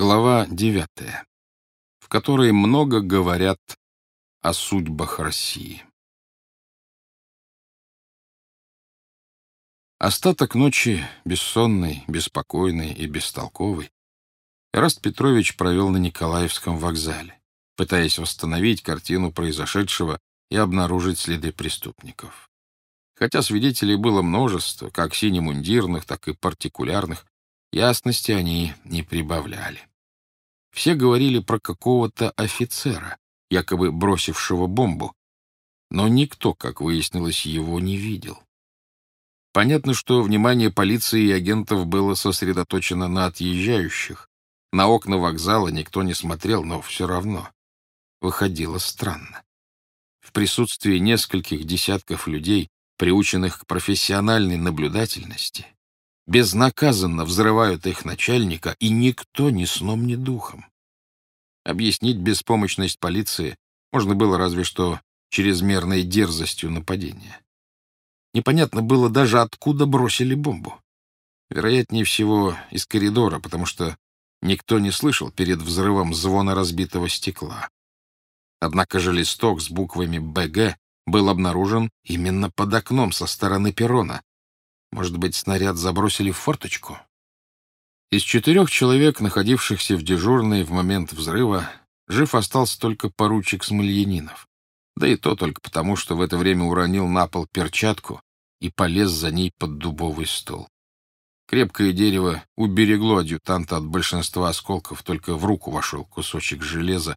Глава девятая, в которой много говорят о судьбах России. Остаток ночи, бессонный, беспокойный и бестолковый, Эраст Петрович провел на Николаевском вокзале, пытаясь восстановить картину произошедшего и обнаружить следы преступников. Хотя свидетелей было множество, как синемундирных, так и партикулярных, Ясности они не прибавляли. Все говорили про какого-то офицера, якобы бросившего бомбу, но никто, как выяснилось, его не видел. Понятно, что внимание полиции и агентов было сосредоточено на отъезжающих. На окна вокзала никто не смотрел, но все равно выходило странно. В присутствии нескольких десятков людей, приученных к профессиональной наблюдательности, безнаказанно взрывают их начальника, и никто ни сном, ни духом. Объяснить беспомощность полиции можно было разве что чрезмерной дерзостью нападения. Непонятно было даже, откуда бросили бомбу. Вероятнее всего, из коридора, потому что никто не слышал перед взрывом звона разбитого стекла. Однако же листок с буквами «БГ» был обнаружен именно под окном со стороны перрона, может быть, снаряд забросили в форточку? Из четырех человек, находившихся в дежурной в момент взрыва, жив остался только поручик Смольянинов. Да и то только потому, что в это время уронил на пол перчатку и полез за ней под дубовый стол. Крепкое дерево уберегло адъютанта от большинства осколков, только в руку вошел кусочек железа,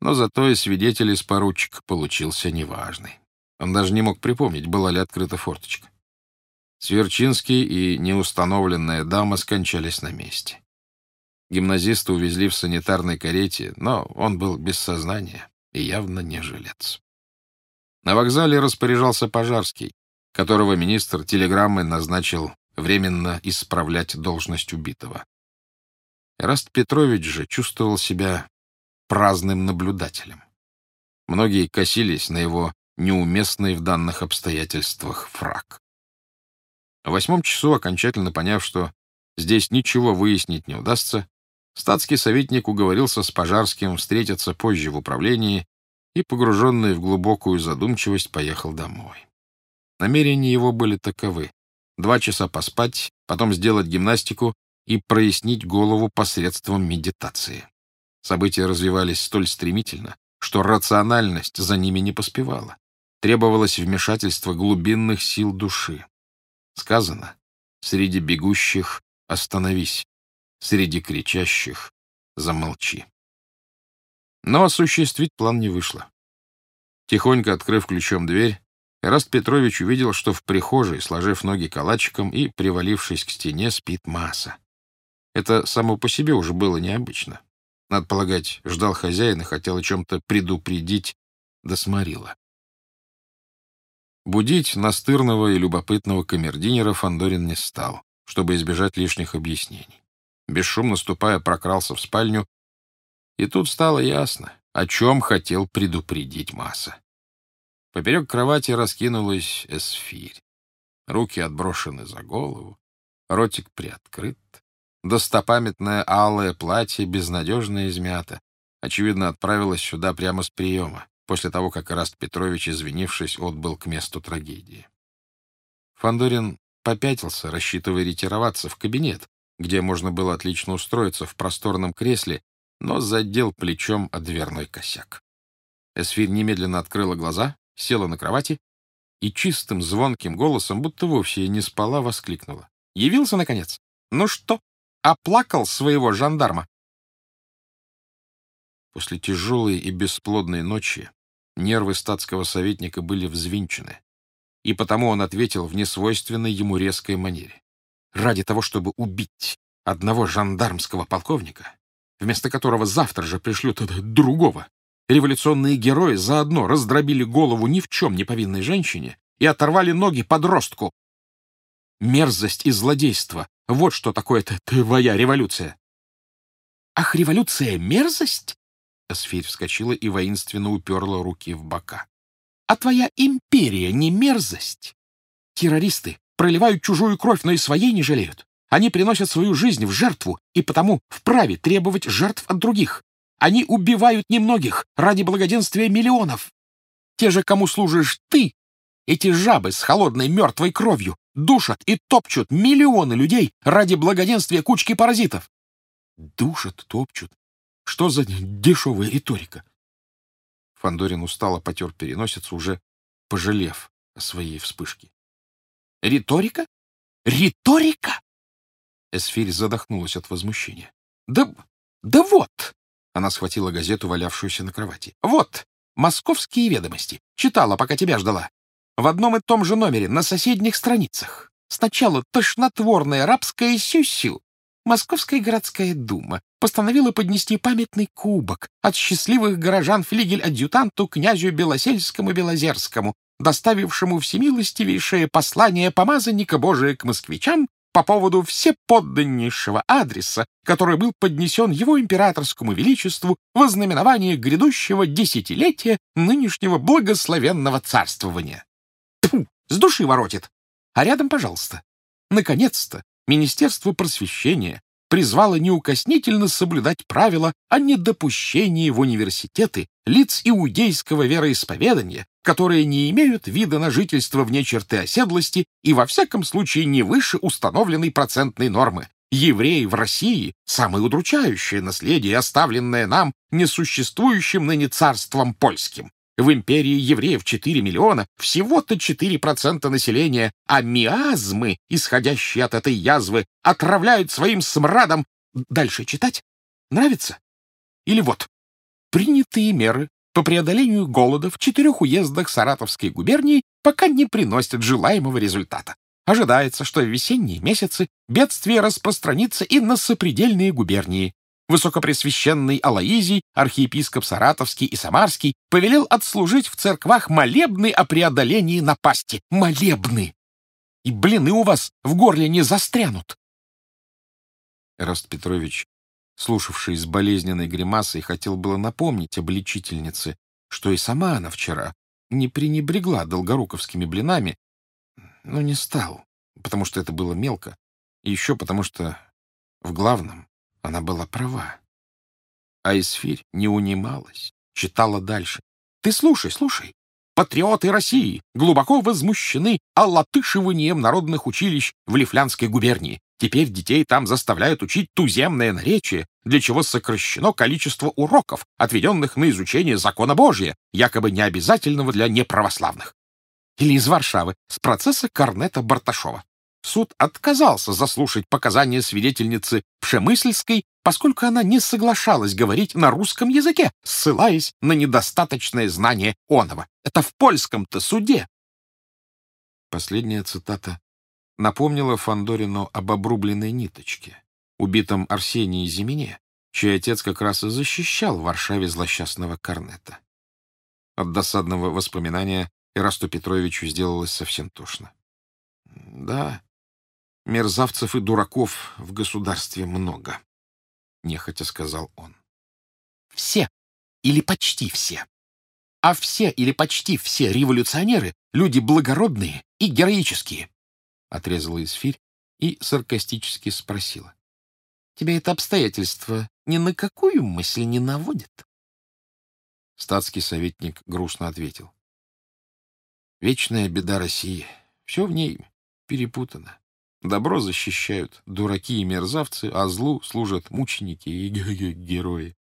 но зато и свидетель из поручика получился неважный. Он даже не мог припомнить, была ли открыта форточка. Сверчинский и неустановленная дама скончались на месте. Гимназиста увезли в санитарной карете, но он был без сознания и явно не жилец. На вокзале распоряжался Пожарский, которого министр телеграммой назначил временно исправлять должность убитого. Раст Петрович же чувствовал себя праздным наблюдателем. Многие косились на его неуместный в данных обстоятельствах фраг. В восьмом часу, окончательно поняв, что здесь ничего выяснить не удастся, статский советник уговорился с Пожарским встретиться позже в управлении и, погруженный в глубокую задумчивость, поехал домой. Намерения его были таковы. Два часа поспать, потом сделать гимнастику и прояснить голову посредством медитации. События развивались столь стремительно, что рациональность за ними не поспевала. Требовалось вмешательство глубинных сил души. Сказано, среди бегущих остановись, среди кричащих замолчи. Но осуществить план не вышло. Тихонько открыв ключом дверь, Эраст Петрович увидел, что в прихожей, сложив ноги калачиком и привалившись к стене, спит масса. Это само по себе уже было необычно. Надо полагать, ждал хозяина, хотел о чем-то предупредить, да. Будить настырного и любопытного камердинера Фандорин не стал, чтобы избежать лишних объяснений. Бесшумно ступая, прокрался в спальню, и тут стало ясно, о чем хотел предупредить Масса. Поперек кровати раскинулась эсфирь. Руки отброшены за голову, ротик приоткрыт, достопамятное алое платье безнадежно измято. Очевидно, отправилась сюда прямо с приема после того, как Раст Петрович, извинившись, отбыл к месту трагедии. Фандорин попятился, рассчитывая ретироваться в кабинет, где можно было отлично устроиться в просторном кресле, но задел плечом о дверной косяк. Эсфирь немедленно открыла глаза, села на кровати и чистым звонким голосом, будто вовсе не спала, воскликнула. «Явился, наконец? Ну что, оплакал своего жандарма?» После тяжелой и бесплодной ночи Нервы статского советника были взвинчены, и потому он ответил в несвойственной ему резкой манере. Ради того, чтобы убить одного жандармского полковника, вместо которого завтра же пришлют другого, революционные герои заодно раздробили голову ни в чем не повинной женщине и оторвали ноги подростку. Мерзость и злодейство — вот что такое-то твоя революция. Ах, революция — мерзость? Сфирь вскочила и воинственно уперла руки в бока. «А твоя империя не мерзость? Террористы проливают чужую кровь, но и своей не жалеют. Они приносят свою жизнь в жертву и потому вправе требовать жертв от других. Они убивают немногих ради благоденствия миллионов. Те же, кому служишь ты, эти жабы с холодной мертвой кровью, душат и топчут миллионы людей ради благоденствия кучки паразитов. Душат, топчут. Что за дешевая риторика? Фандорин устало потер переносицу, уже пожалев о своей вспышке. Риторика? Риторика? Эсфирь задохнулась от возмущения. Да, да вот! Она схватила газету, валявшуюся на кровати. Вот, «Московские ведомости». Читала, пока тебя ждала. В одном и том же номере, на соседних страницах. Сначала тошнотворная рабская сюсю. Московская городская дума постановила поднести памятный кубок от счастливых горожан флигель-адъютанту князю Белосельскому-Белозерскому, доставившему всемилостивейшее послание помазанника Божия к москвичам по поводу всеподданнейшего адреса, который был поднесен его императорскому величеству во знаменование грядущего десятилетия нынешнего благословенного царствования. Тьфу, с души воротит. А рядом, пожалуйста. Наконец-то Министерство просвещения призвало неукоснительно соблюдать правила о недопущении в университеты лиц иудейского вероисповедания, которые не имеют вида на жительство вне черты оседлости и во всяком случае не выше установленной процентной нормы. Евреи в России — самое удручающее наследие, оставленное нам несуществующим ныне царством польским. В империи евреев 4 миллиона, всего-то 4% населения, а миазмы, исходящие от этой язвы, отравляют своим смрадом. Дальше читать? Нравится? Или вот. Принятые меры по преодолению голода в четырех уездах Саратовской губернии пока не приносят желаемого результата. Ожидается, что в весенние месяцы бедствие распространится и на сопредельные губернии. Высокопресвященный Алаизий, архиепископ Саратовский и Самарский, повелел отслужить в церквах молебны о преодолении напасти. Молебны! И блины у вас в горле не застрянут. Эраст Петрович, слушавший с болезненной гримасой, хотел было напомнить обличительнице, что и сама она вчера не пренебрегла долгоруковскими блинами, но не стал, потому что это было мелко, и еще потому что в главном она была права. А Исфирь не унималась, читала дальше. «Ты слушай, слушай. Патриоты России глубоко возмущены аллатышиванием народных училищ в Лифлянской губернии. Теперь детей там заставляют учить туземное наречие, для чего сокращено количество уроков, отведенных на изучение закона Божия, якобы необязательного для неправославных. Или из Варшавы, с процесса Корнета Барташова суд отказался заслушать показания свидетельницы Пшемысльской, поскольку она не соглашалась говорить на русском языке, ссылаясь на недостаточное знание оного. Это в польском-то суде. Последняя цитата напомнила Фандорину об обрубленной ниточке, убитом Арсении Зимине, чей отец как раз и защищал в Варшаве злосчастного Корнета. От досадного воспоминания Ирасту Петровичу сделалось совсем тошно. Да, Мерзавцев и дураков в государстве много, — нехотя сказал он. Все или почти все. А все или почти все революционеры — люди благородные и героические, — отрезала Исфирь и саркастически спросила. — Тебя это обстоятельство ни на какую мысль не наводит? Статский советник грустно ответил. — Вечная беда России. Все в ней перепутано. Добро защищают дураки и мерзавцы, а злу служат мученики и герои.